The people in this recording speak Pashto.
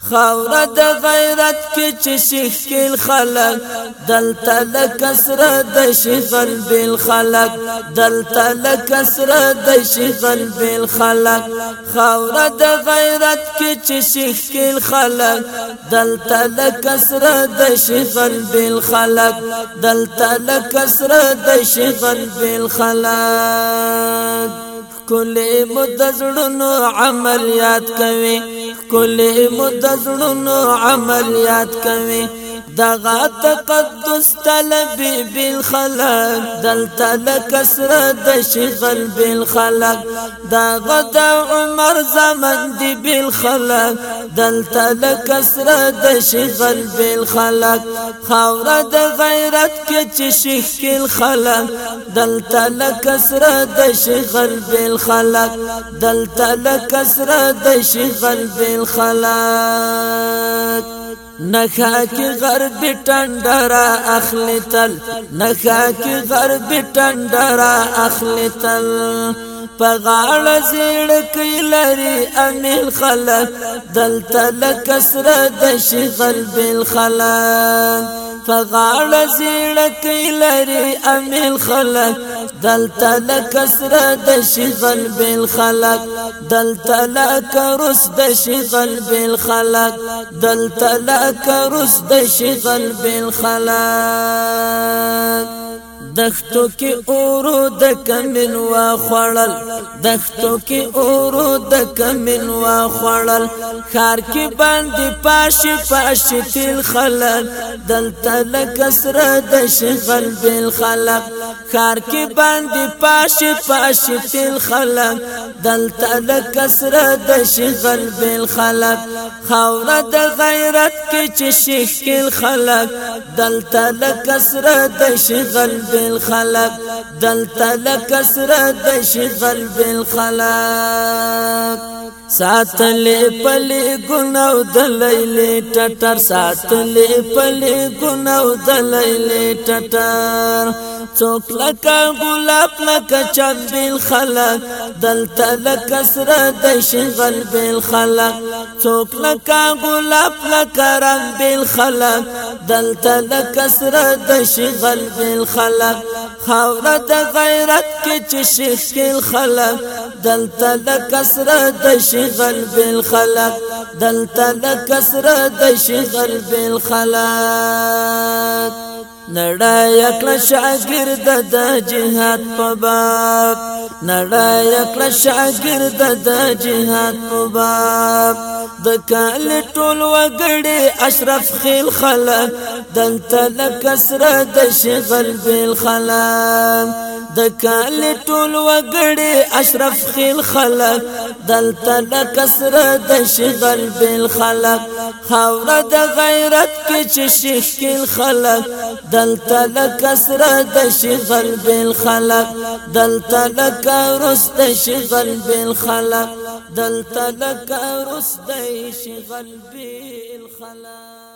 خاورة غيرت غیرت کې چې شکل خلق دلته لکسر د شفر بل خلق دلته لکسر د شفر بل خلق خاور د غیرت کې چې شکل خلق دلته لکسر د شفر بل خلق دلته لکسر د شفر کله مدزړونو عمل یاد کوي کله مدزړونو عمل یاد کوي دغا تقدس طلب بالخلق دلتا لکسر قلب الخلق دغا عمر زمن دي بالخلق دلتا لکسر دشغل بالخلق خورا دا غیرت کچ شکل خلق دلتا لکسر دشغل بالخلق دلتا لکسر قلب الخلق نخا کی غرب ټنڈرا اخلی تل نخا کی غرب ټنڈرا اخلی تل په غاړه زیړ کې لري امیل خلک دلته لکسره د شغل بل خلک فغار زیړه کوي لري امیل خلق دلتا لکه سره دشی غلب الخلق دلتا دلته رس دشی غلب الخلق دلتا خلک رس دشی غلب الخلق دښتو کې اورو د کمن وا خړل دښتو کې اورو د کمن وا خړل خار کې باندې پاش پاش تل خلل دلته لکسر د شغل بل خلق خار کې باندې پاش پاش تل خلق دلته لکسر د شغل بل خلق خوره د غیرت کې چې شکل خلق دلته لکسر د شغل بل بالخلق دلت لك سرد شغل بالخلق ساتلې پلې ګناو د لیلې ټټر ساتلې پلې ګناو د لیلې ټټر څوک لکه ګلاب لکه چمبیل خلق دلته لکه سره د شغل بیل خلق څوک لکه ګلاب لکه رنگ بیل خلق دلته لکه سره د شغل بیل خلق خاوره د غیرت کې چې شکل خلق دلتا لکسر د شغل بالخلق دلتا لکسر د شغل بالخلق نړای کړه شاګرد د جهاد په باب نړای کړه شاګرد د جهاد په باب د کال ټول وګړي اشرف خیل خلک دلته لکسره د شغل بیل خلک د کال ټول وګړي اشرف خیل خلک دلته لکسره د شغل بیل خلک خاور د غیرت کې چې شیخ خلک دلتا لکا سرد شغل بالخلق دلتا لکا رست شغل بالخلق دلتا لکا رست شغل بالخلق